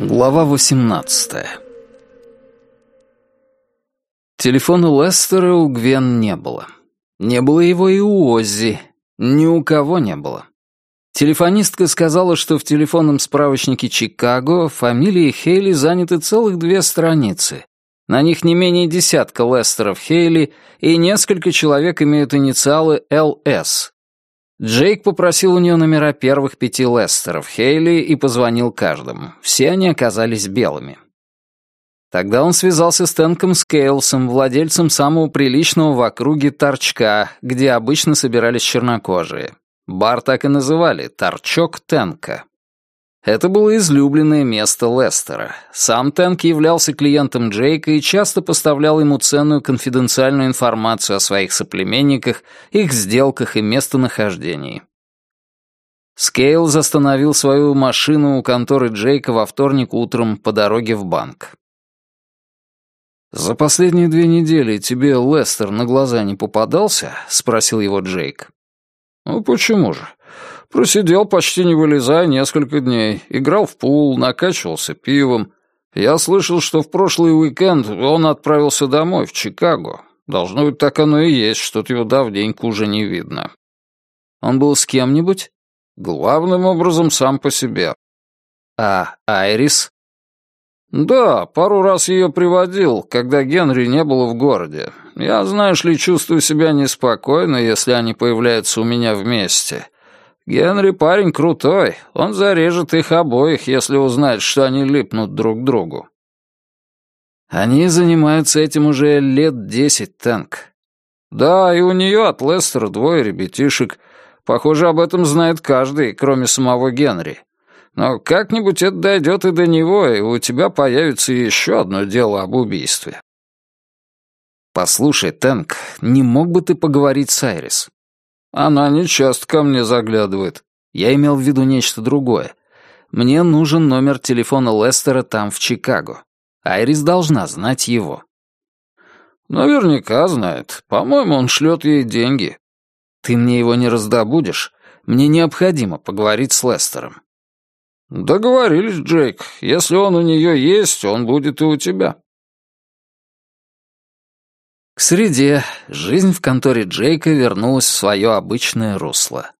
Глава 18 Телефона Лестера у Гвен не было. Не было его и у Оззи. Ни у кого не было. Телефонистка сказала, что в телефонном справочнике Чикаго фамилии Хейли заняты целых две страницы. На них не менее десятка Лестеров Хейли, и несколько человек имеют инициалы ЛС. Джейк попросил у нее номера первых пяти Лестеров Хейли и позвонил каждому. Все они оказались белыми. Тогда он связался с Тенком Скейлсом, владельцем самого приличного в округе торчка, где обычно собирались чернокожие. Бар так и называли «Торчок Тенка». Это было излюбленное место Лестера. Сам Тенк являлся клиентом Джейка и часто поставлял ему ценную конфиденциальную информацию о своих соплеменниках, их сделках и местонахождении. Скейл остановил свою машину у конторы Джейка во вторник утром по дороге в банк. «За последние две недели тебе Лестер на глаза не попадался?» — спросил его Джейк. «Ну почему же? Просидел почти не вылезая несколько дней, играл в пул, накачивался пивом. Я слышал, что в прошлый уикенд он отправился домой, в Чикаго. Должно быть, так оно и есть, что-то его давненько уже не видно. Он был с кем-нибудь? Главным образом сам по себе. А Айрис? Да, пару раз ее приводил, когда Генри не было в городе. Я, знаешь ли, чувствую себя неспокойно, если они появляются у меня вместе. Генри парень крутой, он зарежет их обоих, если узнает, что они липнут друг к другу. Они занимаются этим уже лет десять, Тэнк. Да, и у нее от Лестера двое ребятишек. Похоже, об этом знает каждый, кроме самого Генри. Но как-нибудь это дойдет и до него, и у тебя появится еще одно дело об убийстве. Послушай, Тэнк, не мог бы ты поговорить с Айрис? Она не часто ко мне заглядывает. Я имел в виду нечто другое. Мне нужен номер телефона Лестера там, в Чикаго. Айрис должна знать его. Наверняка знает. По-моему, он шлет ей деньги. Ты мне его не раздобудешь? Мне необходимо поговорить с Лестером. Договорились, Джейк. Если он у нее есть, он будет и у тебя. К среде жизнь в конторе Джейка вернулась в свое обычное русло.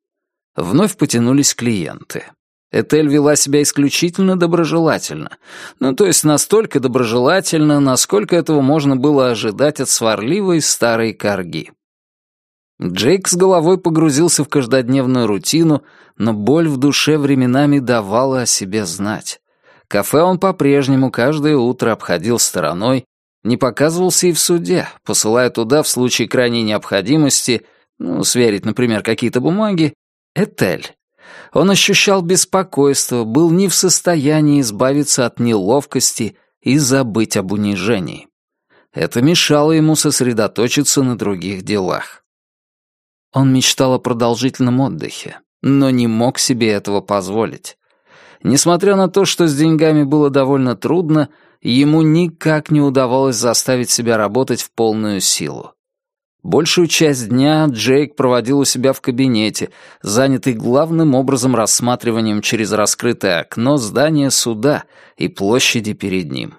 Вновь потянулись клиенты. Этель вела себя исключительно доброжелательно. Ну, то есть настолько доброжелательно, насколько этого можно было ожидать от сварливой старой корги. Джейк с головой погрузился в каждодневную рутину, но боль в душе временами давала о себе знать. Кафе он по-прежнему каждое утро обходил стороной, не показывался и в суде, посылая туда в случае крайней необходимости, ну, сверить, например, какие-то бумаги, Этель. Он ощущал беспокойство, был не в состоянии избавиться от неловкости и забыть об унижении. Это мешало ему сосредоточиться на других делах. Он мечтал о продолжительном отдыхе, но не мог себе этого позволить. Несмотря на то, что с деньгами было довольно трудно, ему никак не удавалось заставить себя работать в полную силу. Большую часть дня Джейк проводил у себя в кабинете, занятый главным образом рассматриванием через раскрытое окно здания суда и площади перед ним.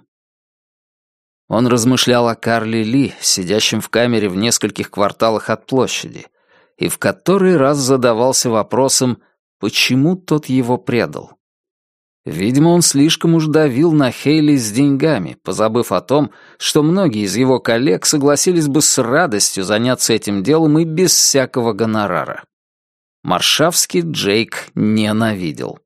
Он размышлял о Карле Ли, сидящем в камере в нескольких кварталах от площади, и в который раз задавался вопросом, почему тот его предал. Видимо, он слишком уж давил на Хейли с деньгами, позабыв о том, что многие из его коллег согласились бы с радостью заняться этим делом и без всякого гонорара. Маршавский Джейк ненавидел.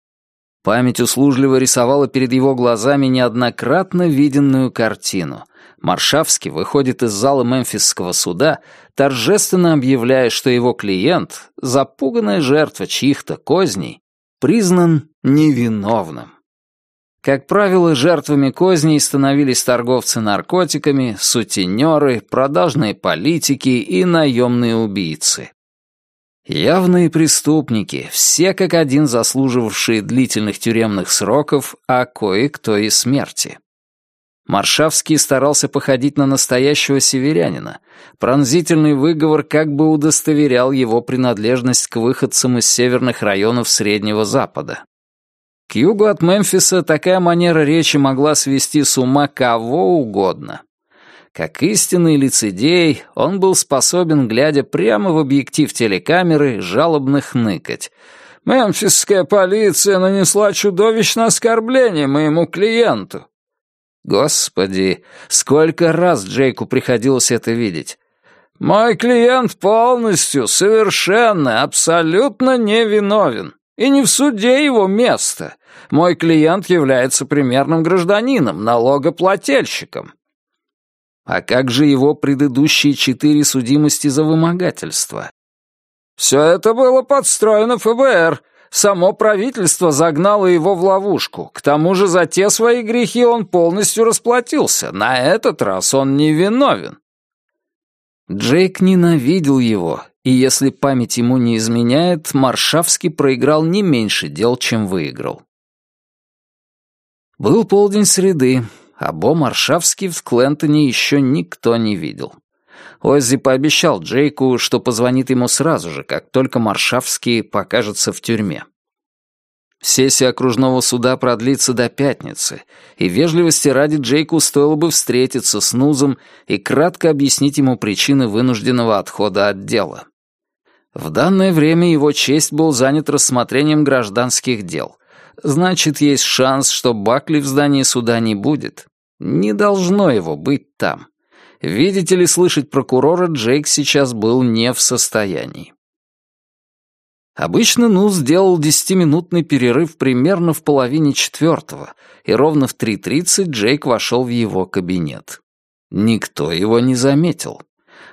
Память услужливо рисовала перед его глазами неоднократно виденную картину. Маршавский выходит из зала Мемфисского суда, торжественно объявляя, что его клиент, запуганная жертва чьих-то козней, признан невиновным. Как правило, жертвами козней становились торговцы наркотиками, сутенеры, продажные политики и наемные убийцы. Явные преступники, все как один заслуживавшие длительных тюремных сроков, а кое-кто и смерти. Маршавский старался походить на настоящего северянина. Пронзительный выговор как бы удостоверял его принадлежность к выходцам из северных районов Среднего Запада. К югу от Мемфиса такая манера речи могла свести с ума кого угодно. Как истинный лицедей, он был способен, глядя прямо в объектив телекамеры, жалобно хныкать. «Мемфисская полиция нанесла чудовищное оскорбление моему клиенту. Господи, сколько раз Джейку приходилось это видеть. Мой клиент полностью, совершенно, абсолютно невиновен. И не в суде его место. Мой клиент является примерным гражданином, налогоплательщиком. А как же его предыдущие четыре судимости за вымогательство? Все это было подстроено ФБР, Само правительство загнало его в ловушку. К тому же за те свои грехи он полностью расплатился. На этот раз он не виновен. Джейк ненавидел его, и если память ему не изменяет, Маршавский проиграл не меньше дел, чем выиграл. Был полдень среды, а Бо Маршавский в Клентоне еще никто не видел. Оззи пообещал Джейку, что позвонит ему сразу же, как только Маршавский покажется в тюрьме. Сессия окружного суда продлится до пятницы, и вежливости ради Джейку стоило бы встретиться с Нузом и кратко объяснить ему причины вынужденного отхода от дела. В данное время его честь был занят рассмотрением гражданских дел. Значит, есть шанс, что Бакли в здании суда не будет. Не должно его быть там. Видеть или слышать прокурора Джейк сейчас был не в состоянии. Обычно Нус сделал десятиминутный перерыв примерно в половине четвертого, и ровно в 3.30 Джейк вошел в его кабинет. Никто его не заметил.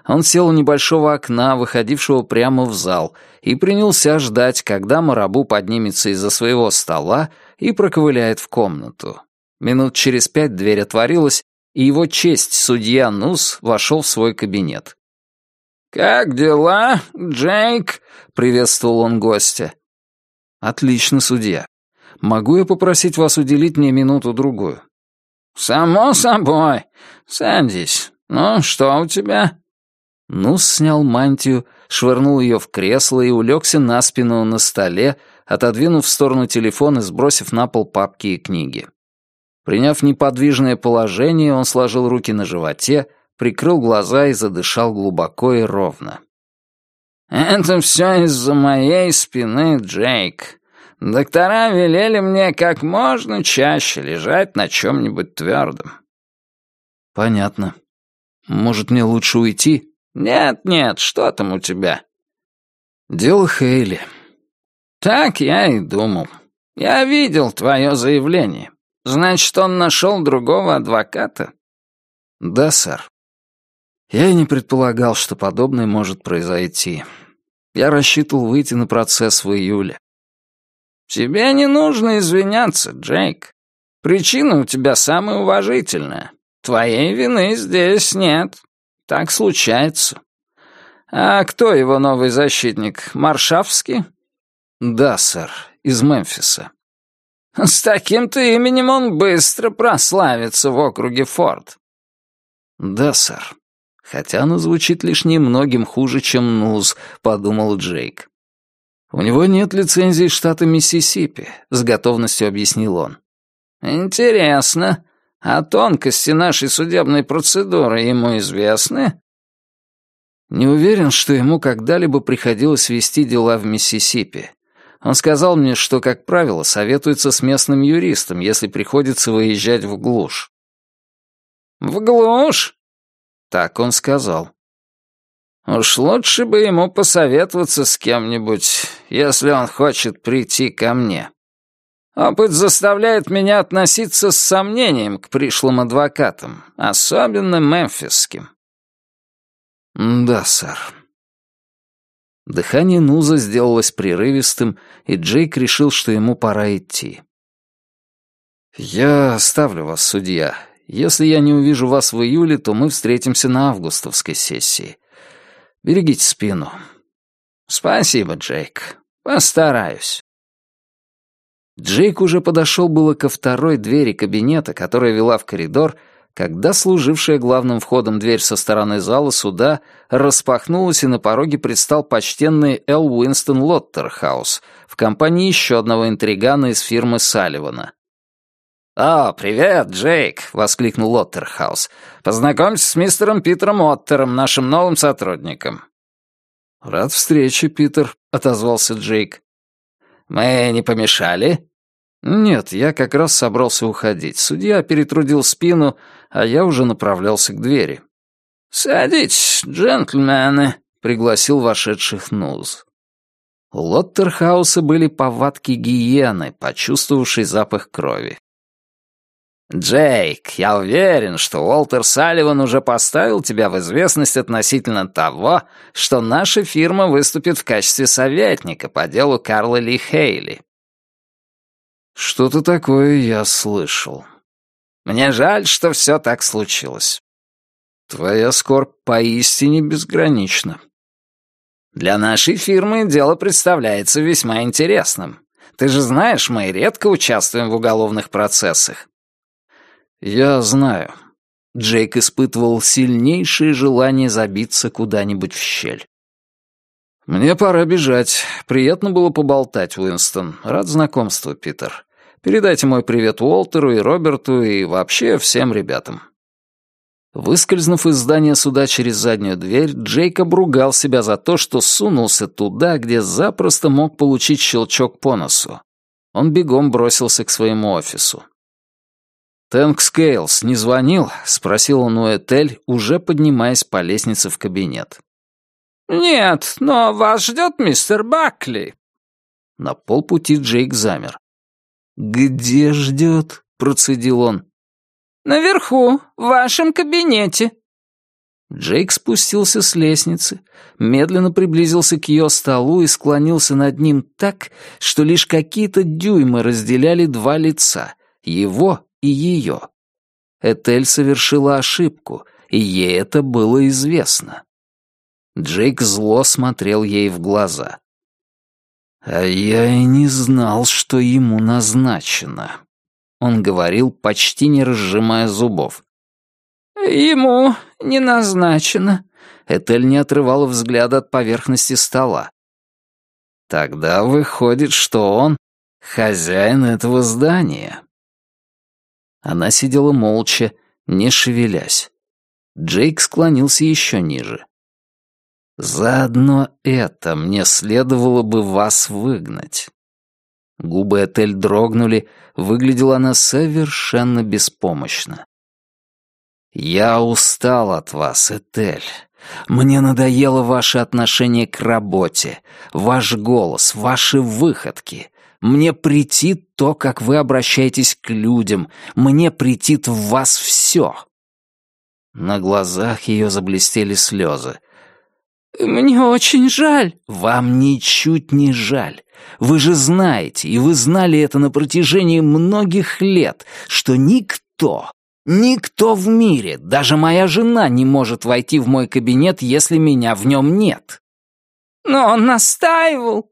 Он сел у небольшого окна, выходившего прямо в зал, и принялся ждать, когда Марабу поднимется из-за своего стола и проковыляет в комнату. Минут через пять дверь отворилась, и его честь, судья Нус, вошел в свой кабинет. «Как дела, Джейк?» — приветствовал он гостя. «Отлично, судья. Могу я попросить вас уделить мне минуту-другую?» «Само собой. Садись. Ну, что у тебя?» Нус снял мантию, швырнул ее в кресло и улегся на спину на столе, отодвинув в сторону телефон и сбросив на пол папки и книги. Приняв неподвижное положение, он сложил руки на животе, прикрыл глаза и задышал глубоко и ровно. «Это все из-за моей спины, Джейк. Доктора велели мне как можно чаще лежать на чем-нибудь твердом». «Понятно. Может, мне лучше уйти?» «Нет-нет, что там у тебя?» «Дело Хейли». «Так я и думал. Я видел твое заявление. Значит, он нашел другого адвоката? Да, сэр. Я и не предполагал, что подобное может произойти. Я рассчитывал выйти на процесс в июле. Тебе не нужно извиняться, Джейк. Причина у тебя самая уважительная. Твоей вины здесь нет. Так случается. А кто его новый защитник? Маршавский? Да, сэр, из Мемфиса. С таким-то именем он быстро прославится в округе Форд. Да, сэр. Хотя оно звучит лишь немногим хуже, чем Нуз, подумал Джейк. У него нет лицензии штата Миссисипи, с готовностью объяснил он. Интересно. А тонкости нашей судебной процедуры ему известны? Не уверен, что ему когда-либо приходилось вести дела в Миссисипи. Он сказал мне, что, как правило, советуется с местным юристом, если приходится выезжать в глушь. «В глушь?» Так он сказал. «Уж лучше бы ему посоветоваться с кем-нибудь, если он хочет прийти ко мне. Опыт заставляет меня относиться с сомнением к пришлым адвокатам, особенно мемфисским». «Да, сэр», Дыхание Нуза сделалось прерывистым, и Джейк решил, что ему пора идти. «Я оставлю вас, судья. Если я не увижу вас в июле, то мы встретимся на августовской сессии. Берегите спину». «Спасибо, Джейк. Постараюсь». Джейк уже подошел было ко второй двери кабинета, которая вела в коридор, когда служившая главным входом дверь со стороны зала суда распахнулась, и на пороге предстал почтенный Эл Уинстон Лоттерхаус в компании еще одного интригана из фирмы Салливана. «О, привет, Джейк!» — воскликнул Лоттерхаус. «Познакомься с мистером Питером Оттером, нашим новым сотрудником». «Рад встрече, Питер», — отозвался Джейк. «Мы не помешали?» «Нет, я как раз собрался уходить. Судья перетрудил спину, а я уже направлялся к двери». «Садитесь, джентльмены», — пригласил вошедших Нуз. У Лоттерхауса были повадки гиены, почувствовавшей запах крови. «Джейк, я уверен, что Уолтер Салливан уже поставил тебя в известность относительно того, что наша фирма выступит в качестве советника по делу Карла Ли Хейли. Что-то такое я слышал. Мне жаль, что все так случилось. Твоя скорбь поистине безгранична. Для нашей фирмы дело представляется весьма интересным. Ты же знаешь, мы редко участвуем в уголовных процессах. Я знаю. Джейк испытывал сильнейшее желание забиться куда-нибудь в щель. «Мне пора бежать. Приятно было поболтать, Уинстон. Рад знакомству, Питер. Передайте мой привет Уолтеру и Роберту и вообще всем ребятам». Выскользнув из здания суда через заднюю дверь, Джейк обругал себя за то, что сунулся туда, где запросто мог получить щелчок по носу. Он бегом бросился к своему офису. «Тэнк Скейлс не звонил?» — спросил он у Этель, уже поднимаясь по лестнице в кабинет. «Нет, но вас ждет мистер Бакли». На полпути Джейк замер. «Где ждет?» — процедил он. «Наверху, в вашем кабинете». Джейк спустился с лестницы, медленно приблизился к ее столу и склонился над ним так, что лишь какие-то дюймы разделяли два лица — его и ее. Этель совершила ошибку, и ей это было известно. Джейк зло смотрел ей в глаза. «А я и не знал, что ему назначено», — он говорил, почти не разжимая зубов. «Ему не назначено». Этель не отрывала взгляда от поверхности стола. «Тогда выходит, что он хозяин этого здания». Она сидела молча, не шевелясь. Джейк склонился еще ниже. «Заодно это мне следовало бы вас выгнать». Губы Этель дрогнули, выглядела она совершенно беспомощно. «Я устал от вас, Этель. Мне надоело ваше отношение к работе, ваш голос, ваши выходки. Мне претит то, как вы обращаетесь к людям. Мне претит в вас все». На глазах ее заблестели слезы. «Мне очень жаль». «Вам ничуть не жаль. Вы же знаете, и вы знали это на протяжении многих лет, что никто, никто в мире, даже моя жена не может войти в мой кабинет, если меня в нем нет». «Но он настаивал».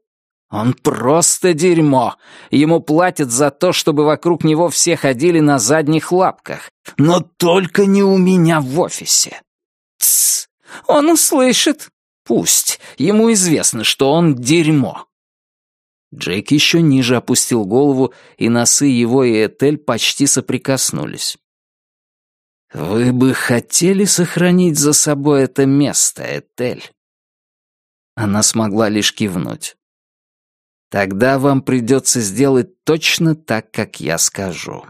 Он просто дерьмо. Ему платят за то, чтобы вокруг него все ходили на задних лапках. Но только не у меня в офисе. Тсс, он услышит. Пусть. Ему известно, что он дерьмо. Джейк еще ниже опустил голову, и носы его и Этель почти соприкоснулись. «Вы бы хотели сохранить за собой это место, Этель?» Она смогла лишь кивнуть. Тогда вам придется сделать точно так, как я скажу.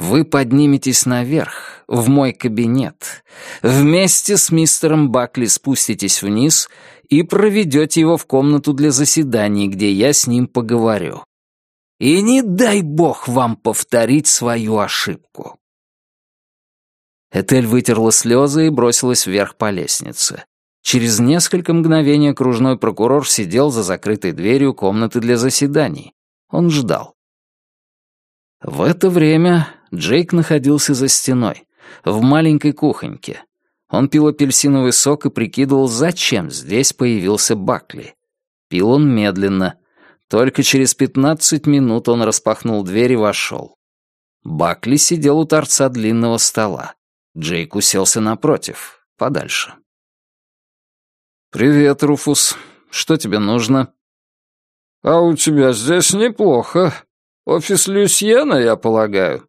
Вы подниметесь наверх, в мой кабинет, вместе с мистером Бакли спуститесь вниз и проведете его в комнату для заседаний, где я с ним поговорю. И не дай бог вам повторить свою ошибку. Этель вытерла слезы и бросилась вверх по лестнице. Через несколько мгновений окружной прокурор сидел за закрытой дверью комнаты для заседаний. Он ждал. В это время Джейк находился за стеной, в маленькой кухоньке. Он пил апельсиновый сок и прикидывал, зачем здесь появился Бакли. Пил он медленно. Только через пятнадцать минут он распахнул дверь и вошел. Бакли сидел у торца длинного стола. Джейк уселся напротив, подальше. «Привет, Руфус. Что тебе нужно?» «А у тебя здесь неплохо. Офис Люсьена, я полагаю».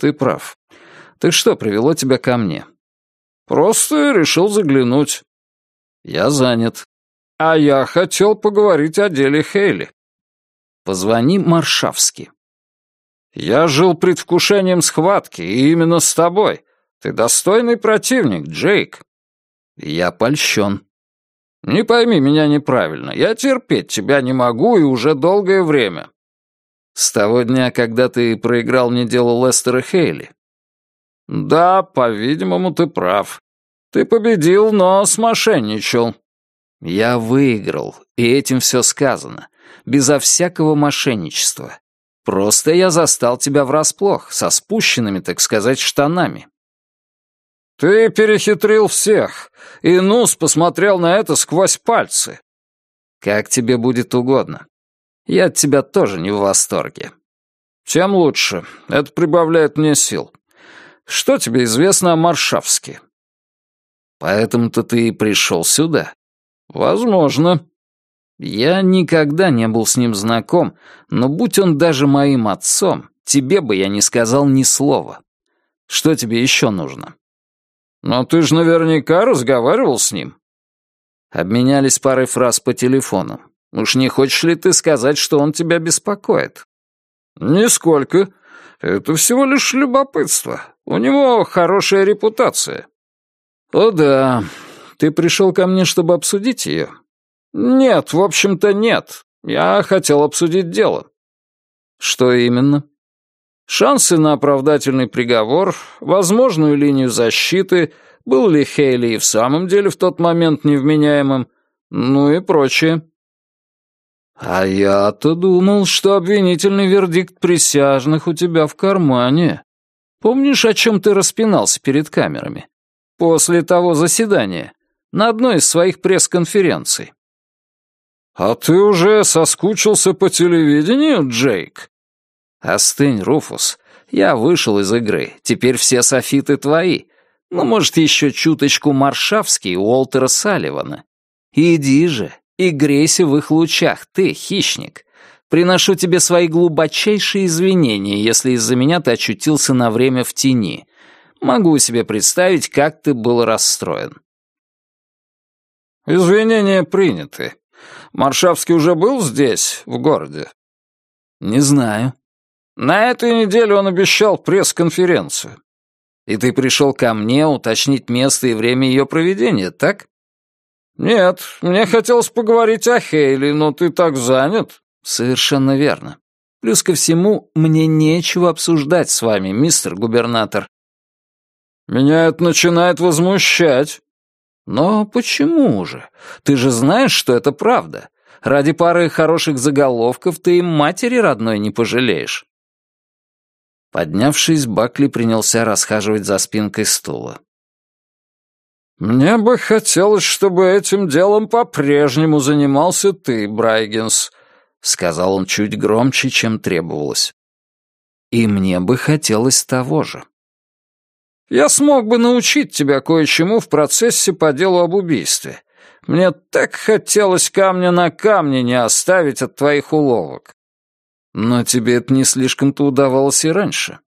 «Ты прав. Так что привело тебя ко мне?» «Просто решил заглянуть». «Я занят». «А я хотел поговорить о деле Хейли». «Позвони Маршавски». «Я жил предвкушением схватки, и именно с тобой. Ты достойный противник, Джейк». «Я польщен». «Не пойми меня неправильно. Я терпеть тебя не могу и уже долгое время». «С того дня, когда ты проиграл мне дело Лестера Хейли». «Да, по-видимому, ты прав. Ты победил, но смошенничал». «Я выиграл, и этим все сказано. Безо всякого мошенничества. Просто я застал тебя врасплох, со спущенными, так сказать, штанами». «Ты перехитрил всех, и Нус посмотрел на это сквозь пальцы». «Как тебе будет угодно. Я от тебя тоже не в восторге». «Тем лучше. Это прибавляет мне сил. Что тебе известно о Маршавске?» «Поэтому-то ты и пришел сюда?» «Возможно». «Я никогда не был с ним знаком, но будь он даже моим отцом, тебе бы я не сказал ни слова. Что тебе еще нужно?» «Но ты же наверняка разговаривал с ним». Обменялись парой фраз по телефону. Уж не хочешь ли ты сказать, что он тебя беспокоит? Нисколько. Это всего лишь любопытство. У него хорошая репутация. О да. Ты пришел ко мне, чтобы обсудить ее? Нет, в общем-то, нет. Я хотел обсудить дело. Что именно? Шансы на оправдательный приговор, возможную линию защиты, был ли Хейли и в самом деле в тот момент невменяемым, ну и прочее. А я-то думал, что обвинительный вердикт присяжных у тебя в кармане. Помнишь, о чем ты распинался перед камерами? После того заседания, на одной из своих пресс-конференций. «А ты уже соскучился по телевидению, Джейк?» «Остынь, Руфус. Я вышел из игры. Теперь все софиты твои. Ну, может, еще чуточку Маршавский у Уолтера Салливана. Иди же и грейся в их лучах, ты, хищник. Приношу тебе свои глубочайшие извинения, если из-за меня ты очутился на время в тени. Могу себе представить, как ты был расстроен». «Извинения приняты. Маршавский уже был здесь, в городе?» «Не знаю. На этой неделе он обещал пресс-конференцию. И ты пришел ко мне уточнить место и время ее проведения, так? Нет, мне хотелось поговорить о Хейли, но ты так занят. Совершенно верно. Плюс ко всему, мне нечего обсуждать с вами, мистер губернатор. Меня это начинает возмущать. Но почему же? Ты же знаешь, что это правда. Ради пары хороших заголовков ты и матери родной не пожалеешь. Поднявшись, Бакли принялся расхаживать за спинкой стула. «Мне бы хотелось, чтобы этим делом по-прежнему занимался ты, Брайгенс», — сказал он чуть громче, чем требовалось. «И мне бы хотелось того же». «Я смог бы научить тебя кое-чему в процессе по делу об убийстве. Мне так хотелось камня на камне не оставить от твоих уловок. Но тебе это не слишком-то удавалось и раньше.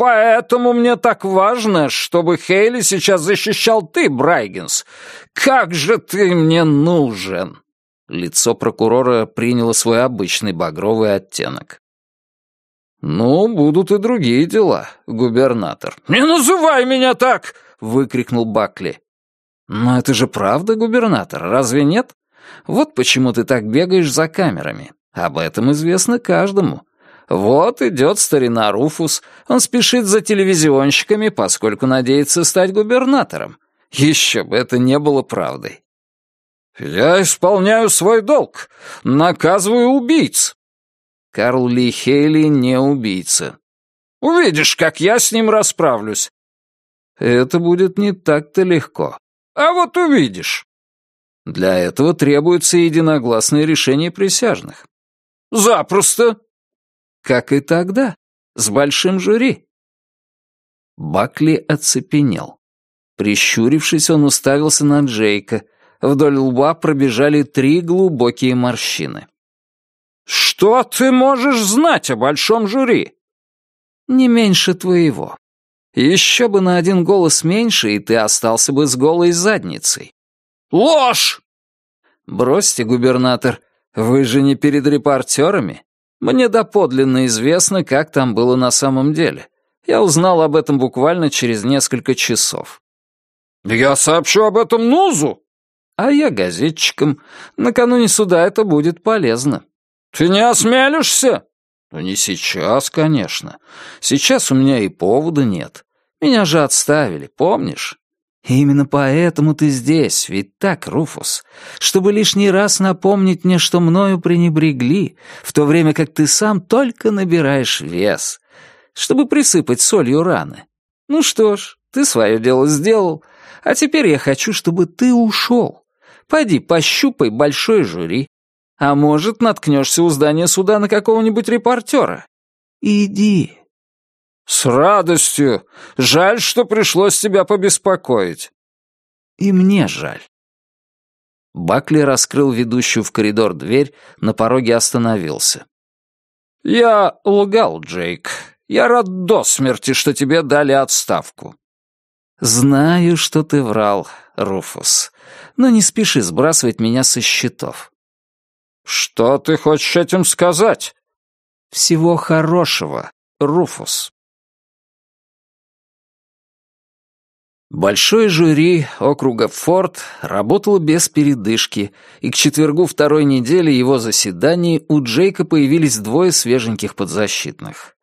Поэтому мне так важно, чтобы Хейли сейчас защищал ты, Брайгенс. Как же ты мне нужен!» Лицо прокурора приняло свой обычный багровый оттенок. «Ну, будут и другие дела, губернатор». «Не называй меня так!» — выкрикнул Бакли. «Но это же правда, губернатор, разве нет? Вот почему ты так бегаешь за камерами. Об этом известно каждому. Вот идет старина Руфус, он спешит за телевизионщиками, поскольку надеется стать губернатором. Еще бы это не было правдой. «Я исполняю свой долг, наказываю убийц». Карл Ли Хейли не убийца. «Увидишь, как я с ним расправлюсь». Это будет не так-то легко. А вот увидишь. Для этого требуется единогласное решение присяжных. Запросто. Как и тогда, С большим жюри?» Бакли оцепенел. Прищурившись, он уставился на Джейка. Вдоль лба пробежали три глубокие морщины. «Что ты можешь знать о большом жюри?» «Не меньше твоего. Еще бы на один голос меньше, и ты остался бы с голой задницей». «Ложь!» «Бросьте, губернатор, вы же не перед репортерами. Мне доподлинно известно, как там было на самом деле. Я узнал об этом буквально через несколько часов». «Я сообщу об этом Нузу!» «А я газетчикам. Накануне суда это будет полезно». «Ты не осмелишься?» «Ну, не сейчас, конечно. Сейчас у меня и повода нет. Меня же отставили, помнишь? И именно поэтому ты здесь, ведь так, Руфус, чтобы лишний раз напомнить мне, что мною пренебрегли, в то время как ты сам только набираешь вес, чтобы присыпать солью раны. Ну что ж, ты свое дело сделал, а теперь я хочу, чтобы ты ушел. Пойди пощупай большой жюри, а может, наткнешься у здания суда на какого-нибудь репортера. Иди, «С радостью. Жаль, что пришлось тебя побеспокоить». «И мне жаль». Бакли раскрыл ведущую в коридор дверь, на пороге остановился. «Я лгал, Джейк. Я рад до смерти, что тебе дали отставку». «Знаю, что ты врал, Руфус, но не спеши сбрасывать меня со счетов». «Что ты хочешь этим сказать?» «Всего хорошего, Руфус». Большое жюри округа Форд работало без передышки, и к четвергу второй недели его заседаний у Джейка появились двое свеженьких подзащитных.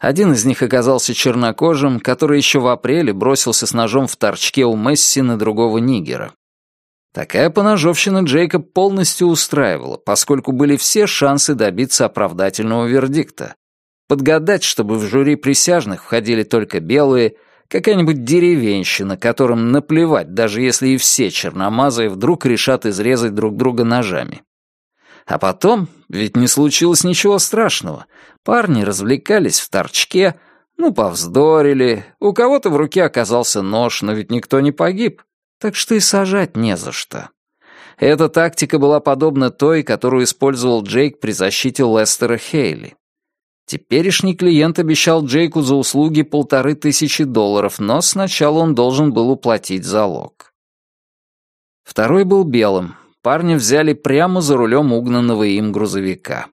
Один из них оказался чернокожим, который еще в апреле бросился с ножом в торчке у Месси на другого нигера. Такая поножовщина Джейка полностью устраивала, поскольку были все шансы добиться оправдательного вердикта. Подгадать, чтобы в жюри присяжных входили только белые — Какая-нибудь деревенщина, которым наплевать, даже если и все черномазые вдруг решат изрезать друг друга ножами. А потом, ведь не случилось ничего страшного. Парни развлекались в торчке, ну, повздорили, у кого-то в руке оказался нож, но ведь никто не погиб, так что и сажать не за что. Эта тактика была подобна той, которую использовал Джейк при защите Лестера Хейли. Теперешний клиент обещал Джейку за услуги полторы тысячи долларов, но сначала он должен был уплатить залог. Второй был белым. Парня взяли прямо за рулем угнанного им грузовика.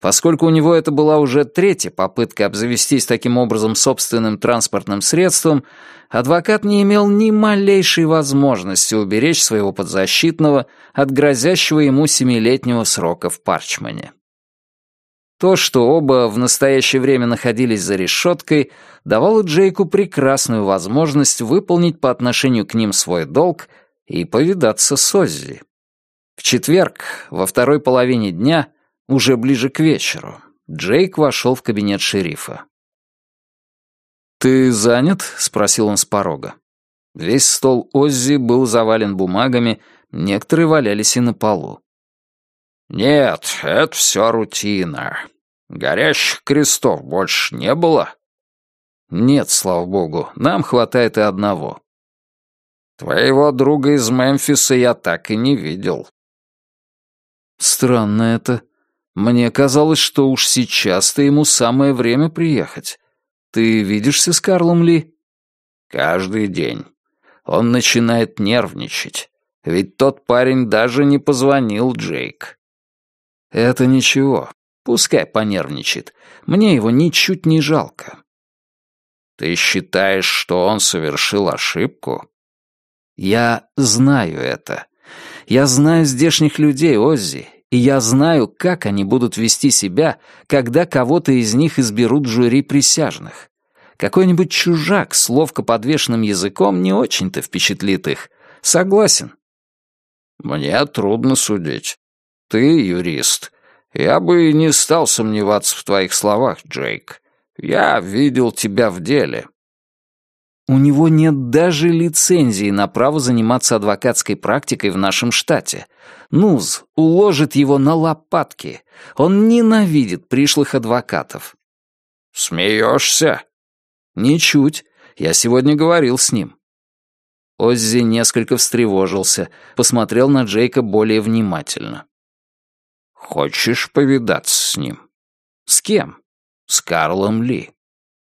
Поскольку у него это была уже третья попытка обзавестись таким образом собственным транспортным средством, адвокат не имел ни малейшей возможности уберечь своего подзащитного от грозящего ему семилетнего срока в Парчмане. То, что оба в настоящее время находились за решеткой, давало Джейку прекрасную возможность выполнить по отношению к ним свой долг и повидаться с Оззи. В четверг, во второй половине дня, уже ближе к вечеру, Джейк вошел в кабинет шерифа. «Ты занят?» — спросил он с порога. Весь стол Оззи был завален бумагами, некоторые валялись и на полу. «Нет, это все рутина. Горящих крестов больше не было?» «Нет, слава богу, нам хватает и одного». «Твоего друга из Мемфиса я так и не видел». «Странно это. Мне казалось, что уж сейчас-то ему самое время приехать. Ты видишься с Карлом Ли?» «Каждый день. Он начинает нервничать. Ведь тот парень даже не позвонил, Джейк». «Это ничего. Пускай понервничает. Мне его ничуть не жалко». «Ты считаешь, что он совершил ошибку?» «Я знаю это. Я знаю здешних людей, Оззи, и я знаю, как они будут вести себя, когда кого-то из них изберут в жюри присяжных. Какой-нибудь чужак с ловко подвешенным языком не очень-то впечатлит их. Согласен?» «Мне трудно судить. Ты юрист. Я бы не стал сомневаться в твоих словах, Джейк. Я видел тебя в деле. У него нет даже лицензии на право заниматься адвокатской практикой в нашем штате. НУЗ уложит его на лопатки. Он ненавидит пришлых адвокатов. «Смеешься?» «Ничуть. Я сегодня говорил с ним». Оззи несколько встревожился, посмотрел на Джейка более внимательно. «Хочешь повидаться с ним?» «С кем?» «С Карлом Ли».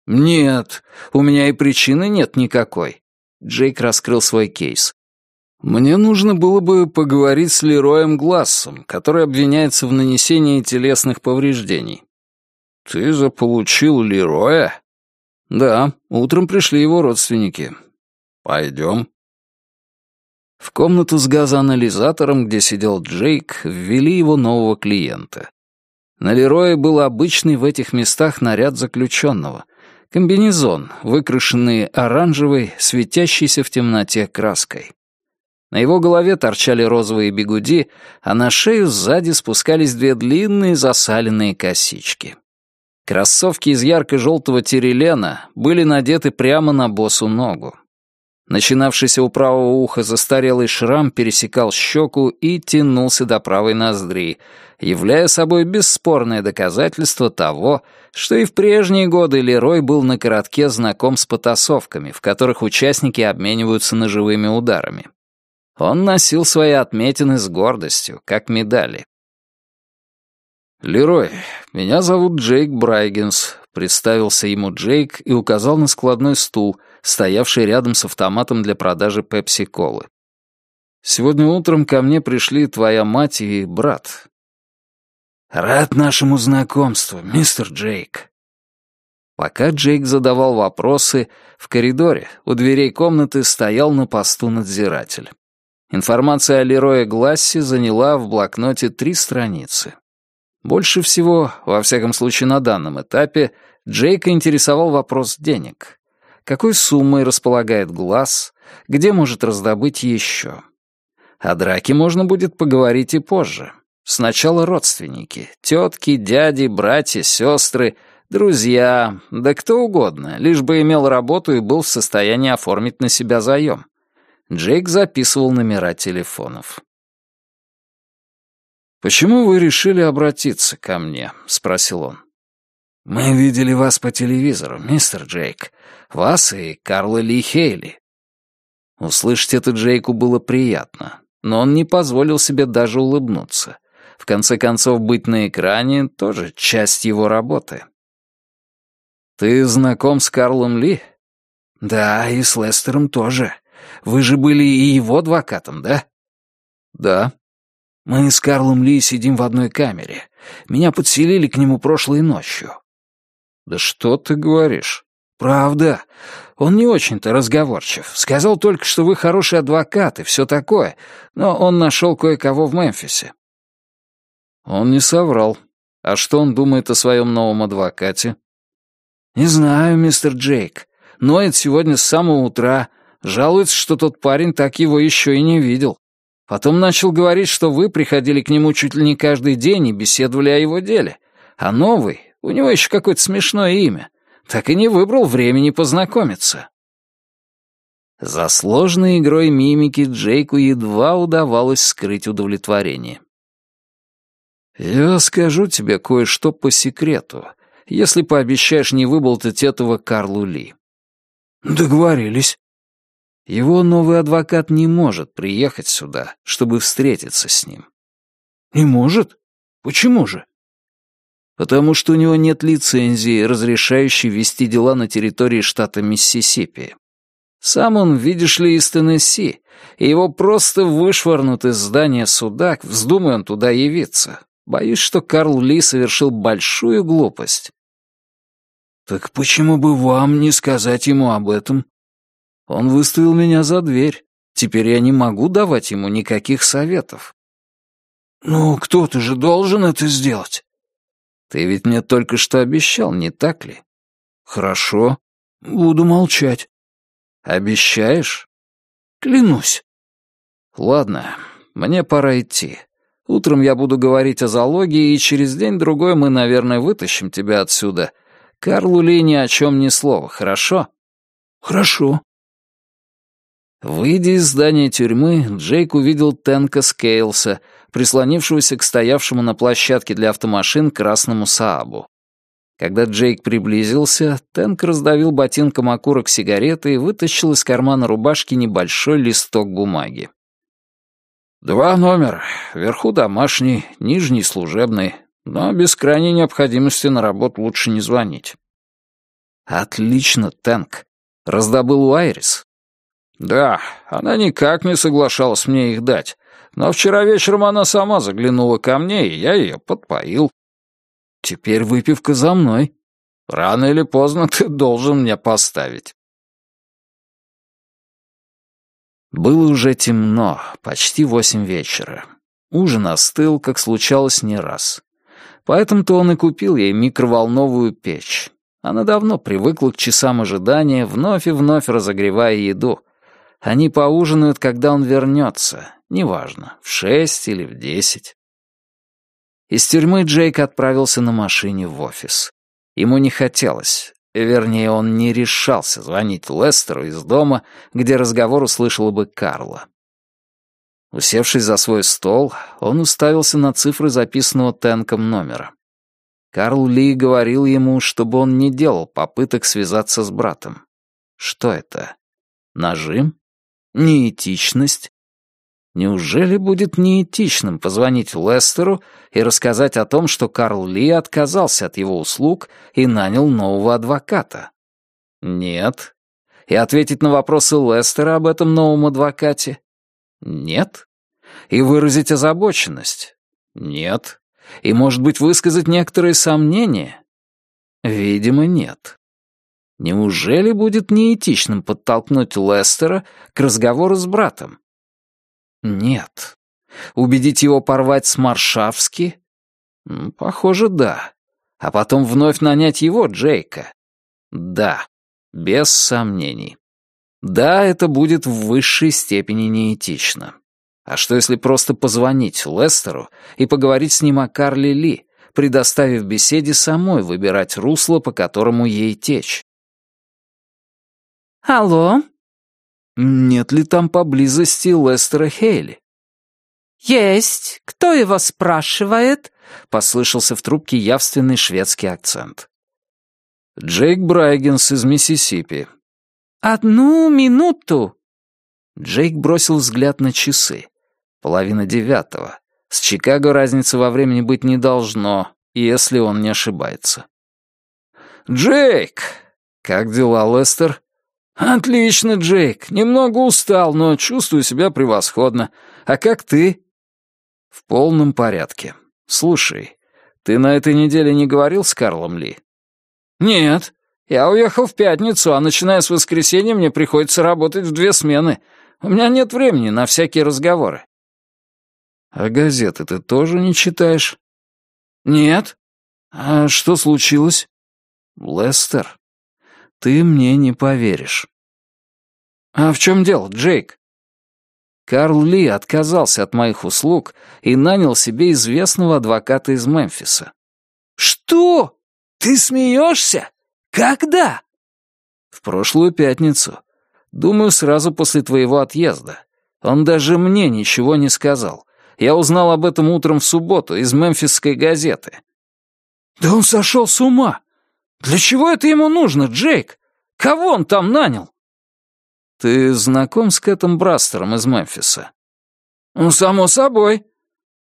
«Нет, у меня и причины нет никакой». Джейк раскрыл свой кейс. «Мне нужно было бы поговорить с Лероем Глассом, который обвиняется в нанесении телесных повреждений». «Ты заполучил Лероя?» «Да, утром пришли его родственники». «Пойдем». В комнату с газоанализатором, где сидел Джейк, ввели его нового клиента. На Лерое был обычный в этих местах наряд заключенного. Комбинезон, выкрашенный оранжевой, светящейся в темноте краской. На его голове торчали розовые бегуди, а на шею сзади спускались две длинные засаленные косички. Кроссовки из ярко-желтого терелена были надеты прямо на босу ногу. Начинавшийся у правого уха застарелый шрам пересекал щеку и тянулся до правой ноздри, являя собой бесспорное доказательство того, что и в прежние годы Лерой был на коротке знаком с потасовками, в которых участники обмениваются ножевыми ударами. Он носил свои отметины с гордостью, как медали. «Лерой, меня зовут Джейк Брайгенс», — представился ему Джейк и указал на складной стул, стоявший рядом с автоматом для продажи пепси-колы. «Сегодня утром ко мне пришли твоя мать и брат». «Рад нашему знакомству, мистер Джейк». Пока Джейк задавал вопросы, в коридоре у дверей комнаты стоял на посту надзиратель. Информация о Лерое Глассе заняла в блокноте три страницы. Больше всего, во всяком случае на данном этапе, Джейка интересовал вопрос денег. Какой суммой располагает глаз, где может раздобыть еще. О драке можно будет поговорить и позже. Сначала родственники, тетки, дяди, братья, сестры, друзья, да кто угодно, лишь бы имел работу и был в состоянии оформить на себя заем. Джейк записывал номера телефонов. «Почему вы решили обратиться ко мне?» — спросил он. «Мы видели вас по телевизору, мистер Джейк. Вас и Карла Ли Хейли». Услышать это Джейку было приятно, но он не позволил себе даже улыбнуться. В конце концов, быть на экране — тоже часть его работы. «Ты знаком с Карлом Ли?» «Да, и с Лестером тоже. Вы же были и его адвокатом, да?» «Да», мы с Карлом Ли сидим в одной камере. Меня подселили к нему прошлой ночью». «Да что ты говоришь?» «Правда. Он не очень-то разговорчив. Сказал только, что вы хороший адвокат и все такое, но он нашел кое-кого в Мемфисе». Он не соврал. А что он думает о своем новом адвокате? «Не знаю, мистер Джейк. Ноет сегодня с самого утра. Жалуется, что тот парень так его еще и не видел. Потом начал говорить, что вы приходили к нему чуть ли не каждый день и беседовали о его деле. А новый, у него еще какое-то смешное имя, так и не выбрал времени познакомиться. За сложной игрой мимики Джейку едва удавалось скрыть удовлетворение. «Я скажу тебе кое-что по секрету, если пообещаешь не выболтать этого Карлу Ли». «Договорились». Его новый адвокат не может приехать сюда, чтобы встретиться с ним. Не может? Почему же? Потому что у него нет лицензии, разрешающей вести дела на территории штата Миссисипи. Сам он, видишь ли, из Теннесси, и его просто вышвырнут из здания суда, вздумай он туда явиться. Боюсь, что Карл Ли совершил большую глупость. Так почему бы вам не сказать ему об этом? Он выставил меня за дверь. Теперь я не могу давать ему никаких советов. «Ну, кто-то же должен это сделать». «Ты ведь мне только что обещал, не так ли?» «Хорошо. Буду молчать». «Обещаешь?» «Клянусь». «Ладно, мне пора идти. Утром я буду говорить о залоге, и через день-другой мы, наверное, вытащим тебя отсюда. Карлу Ли ни о чем ни слова, хорошо?» «Хорошо». Выйдя из здания тюрьмы, Джейк увидел Тенка Скейлса, прислонившегося к стоявшему на площадке для автомашин красному Саабу. Когда Джейк приблизился, Тэнк раздавил ботинком окурок сигареты и вытащил из кармана рубашки небольшой листок бумаги. «Два номера. Вверху домашний, нижний служебный. Но без крайней необходимости на работу лучше не звонить». «Отлично, Тэнк. Раздобыл у Айрис?» «Да, она никак не соглашалась мне их дать. Но вчера вечером она сама заглянула ко мне, и я ее подпоил. Теперь выпивка за мной. Рано или поздно ты должен мне поставить. Было уже темно, почти восемь вечера. Ужин остыл, как случалось не раз. Поэтому-то он и купил ей микроволновую печь. Она давно привыкла к часам ожидания, вновь и вновь разогревая еду. Они поужинают, когда он вернется, неважно, в шесть или в десять. Из тюрьмы Джейк отправился на машине в офис. Ему не хотелось, вернее, он не решался звонить Лестеру из дома, где разговор услышала бы Карла. Усевшись за свой стол, он уставился на цифры записанного Тенком номера. Карл Ли говорил ему, чтобы он не делал попыток связаться с братом. Что это? Нажим? Неэтичность? Неужели будет неэтичным позвонить Лестеру и рассказать о том, что Карл Ли отказался от его услуг и нанял нового адвоката? Нет. И ответить на вопросы Лестера об этом новом адвокате? Нет. И выразить озабоченность? Нет. И, может быть, высказать некоторые сомнения? Видимо, нет. Неужели будет неэтичным подтолкнуть Лестера к разговору с братом? Нет. Убедить его порвать с Маршавски? Похоже, да. А потом вновь нанять его, Джейка? Да, без сомнений. Да, это будет в высшей степени неэтично. А что если просто позвонить Лестеру и поговорить с ним о Карле Ли, предоставив беседе самой выбирать русло, по которому ей течь? «Алло?» Нет ли там поблизости Лестера Хейли? «Есть. Кто его спрашивает?» — послышался в трубке явственный шведский акцент. «Джейк Брайгенс из Миссисипи». «Одну минуту». Джейк бросил взгляд на часы. Половина девятого. С Чикаго разницы во времени быть не должно, если он не ошибается. «Джейк!» «Как дела, Лестер?» «Отлично, Джейк. Немного устал, но чувствую себя превосходно. А как ты?» «В полном порядке. Слушай, ты на этой неделе не говорил с Карлом Ли?» «Нет. Я уехал в пятницу, а начиная с воскресенья мне приходится работать в две смены. У меня нет времени на всякие разговоры». «А газеты ты тоже не читаешь?» «Нет». «А что случилось?» «Лестер, ты мне не поверишь». «А в чем дело, Джейк?» Карл Ли отказался от моих услуг и нанял себе известного адвоката из Мемфиса. «Что? Ты смеешься? Когда?» «В прошлую пятницу. Думаю, сразу после твоего отъезда. Он даже мне ничего не сказал. Я узнал об этом утром в субботу из мемфисской газеты». «Да он сошел с ума! Для чего это ему нужно, Джейк? Кого он там нанял?» «Ты знаком с Кэтом Брастером из Мемфиса?» «Ну, само собой».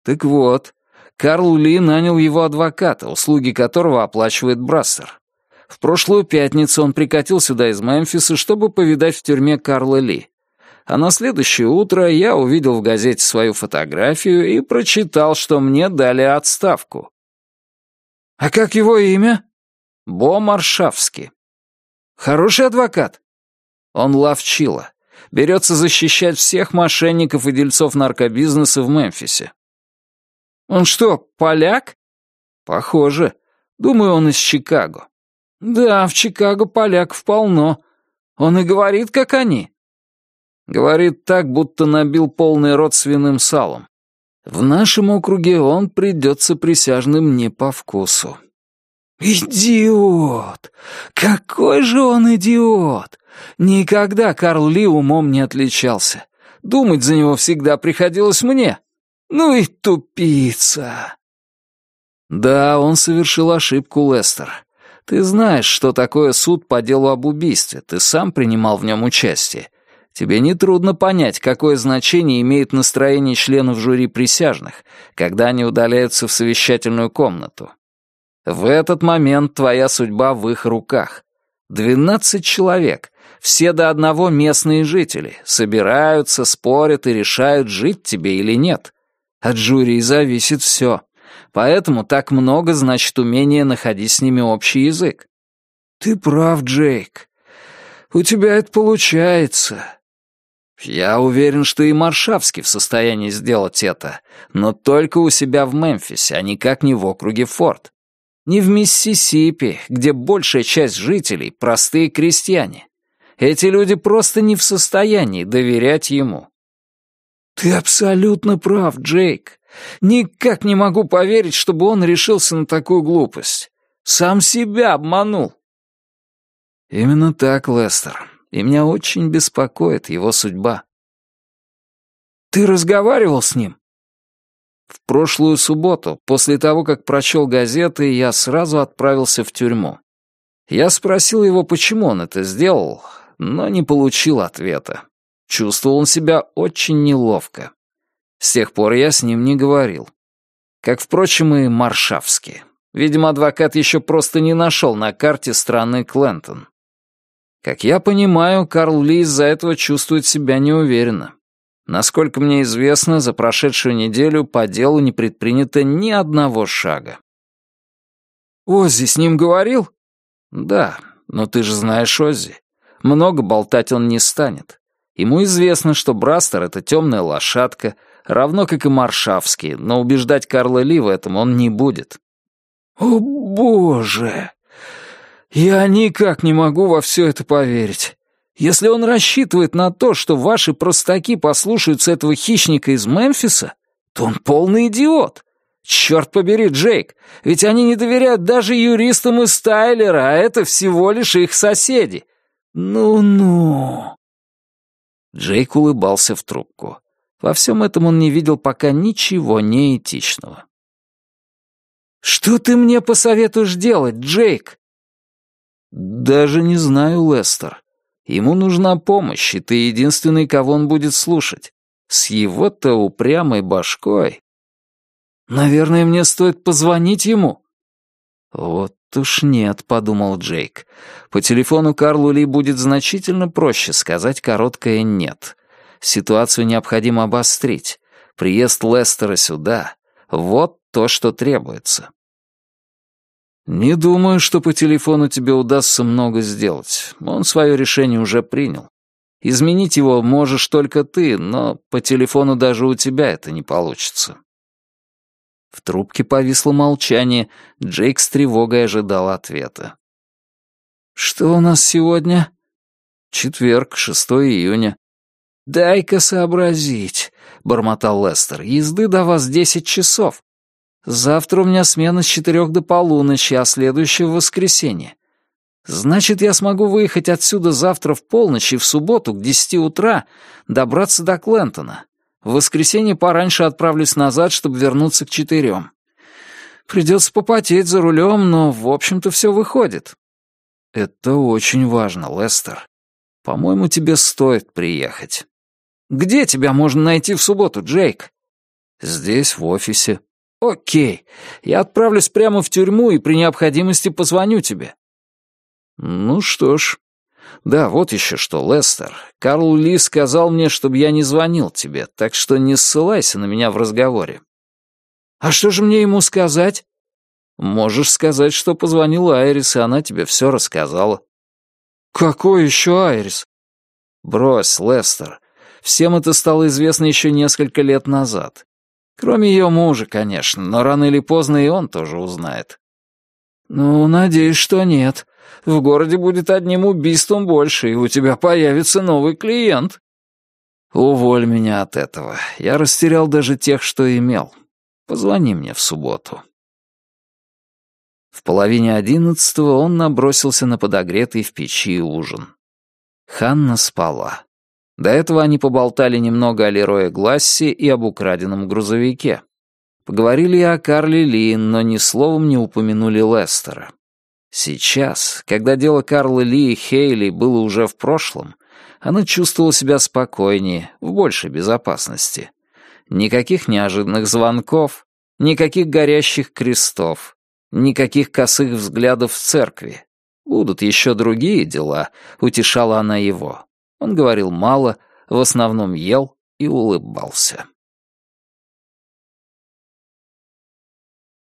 «Так вот, Карл Ли нанял его адвоката, услуги которого оплачивает Брастер. В прошлую пятницу он прикатил сюда из Мемфиса, чтобы повидать в тюрьме Карла Ли. А на следующее утро я увидел в газете свою фотографию и прочитал, что мне дали отставку. «А как его имя?» «Бо Маршавский». «Хороший адвокат?» Он ловчила. Берется защищать всех мошенников и дельцов наркобизнеса в Мемфисе. Он что, поляк? Похоже. Думаю, он из Чикаго. Да, в Чикаго поляков полно. Он и говорит, как они. Говорит так, будто набил полный рот свиным салом. В нашем округе он придется присяжным не по вкусу. «Идиот! Какой же он идиот! Никогда Карл Ли умом не отличался. Думать за него всегда приходилось мне. Ну и тупица!» Да, он совершил ошибку, Лестер. Ты знаешь, что такое суд по делу об убийстве, ты сам принимал в нем участие. Тебе нетрудно понять, какое значение имеет настроение членов жюри присяжных, когда они удаляются в совещательную комнату. В этот момент твоя судьба в их руках. Двенадцать человек, все до одного местные жители, собираются, спорят и решают, жить тебе или нет. От жюри зависит все. Поэтому так много значит умение находить с ними общий язык. Ты прав, Джейк. У тебя это получается. Я уверен, что и Маршавский в состоянии сделать это, но только у себя в Мемфисе, а никак не в округе Форт. Не в Миссисипи, где большая часть жителей — простые крестьяне. Эти люди просто не в состоянии доверять ему. Ты абсолютно прав, Джейк. Никак не могу поверить, чтобы он решился на такую глупость. Сам себя обманул. Именно так, Лестер. И меня очень беспокоит его судьба. Ты разговаривал с ним? В прошлую субботу, после того, как прочел газеты, я сразу отправился в тюрьму. Я спросил его, почему он это сделал, но не получил ответа. Чувствовал он себя очень неловко. С тех пор я с ним не говорил. Как, впрочем, и Маршавский. Видимо, адвокат еще просто не нашел на карте страны Клентон. Как я понимаю, Карл Ли из-за этого чувствует себя неуверенно. Насколько мне известно, за прошедшую неделю по делу не предпринято ни одного шага. «Оззи с ним говорил?» «Да, но ты же знаешь Оззи. Много болтать он не станет. Ему известно, что Брастер — это темная лошадка, равно как и Маршавский, но убеждать Карла Ли в этом он не будет». «О, боже! Я никак не могу во все это поверить. Если он рассчитывает на то, что ваши простаки послушаются этого хищника из Мемфиса, то он полный идиот. Черт побери, Джейк, ведь они не доверяют даже юристам из Тайлера, а это всего лишь их соседи. Ну-ну. Джейк улыбался в трубку. Во всем этом он не видел пока ничего неэтичного. «Что ты мне посоветуешь делать, Джейк?» «Даже не знаю, Лестер. Ему нужна помощь, и ты единственный, кого он будет слушать. С его-то упрямой башкой. Наверное, мне стоит позвонить ему. Вот уж нет, подумал Джейк. По телефону Карлу Ли будет значительно проще сказать короткое «нет». Ситуацию необходимо обострить. Приезд Лестера сюда — вот то, что требуется. «Не думаю, что по телефону тебе удастся много сделать. Он свое решение уже принял. Изменить его можешь только ты, но по телефону даже у тебя это не получится». В трубке повисло молчание, Джейк с тревогой ожидал ответа. «Что у нас сегодня?» «Четверг, 6 июня». «Дай-ка сообразить», — бормотал Лестер. «Езды до вас десять часов. Завтра у меня смена с четырех до полуночи, а следующее в воскресенье. Значит, я смогу выехать отсюда завтра в полночь и в субботу к десяти утра добраться до Клентона. В воскресенье пораньше отправлюсь назад, чтобы вернуться к четырем. Придется попотеть за рулем, но, в общем-то, все выходит. Это очень важно, Лестер. По-моему, тебе стоит приехать. Где тебя можно найти в субботу, Джейк? Здесь, в офисе. «Окей, я отправлюсь прямо в тюрьму и при необходимости позвоню тебе». «Ну что ж. Да, вот еще что, Лестер. Карл Ли сказал мне, чтобы я не звонил тебе, так что не ссылайся на меня в разговоре». «А что же мне ему сказать?» «Можешь сказать, что позвонил Айрис, и она тебе все рассказала». «Какой еще Айрис?» «Брось, Лестер. Всем это стало известно еще несколько лет назад. Кроме ее мужа, конечно, но рано или поздно и он тоже узнает. Ну, надеюсь, что нет. В городе будет одним убийством больше, и у тебя появится новый клиент. Уволь меня от этого. Я растерял даже тех, что имел. Позвони мне в субботу. В половине одиннадцатого он набросился на подогретый в печи ужин. Ханна спала. До этого они поболтали немного о Лерое Глассе и об украденном грузовике. Поговорили и о Карле Ли, но ни словом не упомянули Лестера. Сейчас, когда дело Карла Ли и Хейли было уже в прошлом, она чувствовала себя спокойнее, в большей безопасности. Никаких неожиданных звонков, никаких горящих крестов, никаких косых взглядов в церкви. Будут еще другие дела, утешала она его. Он говорил мало, в основном ел и улыбался.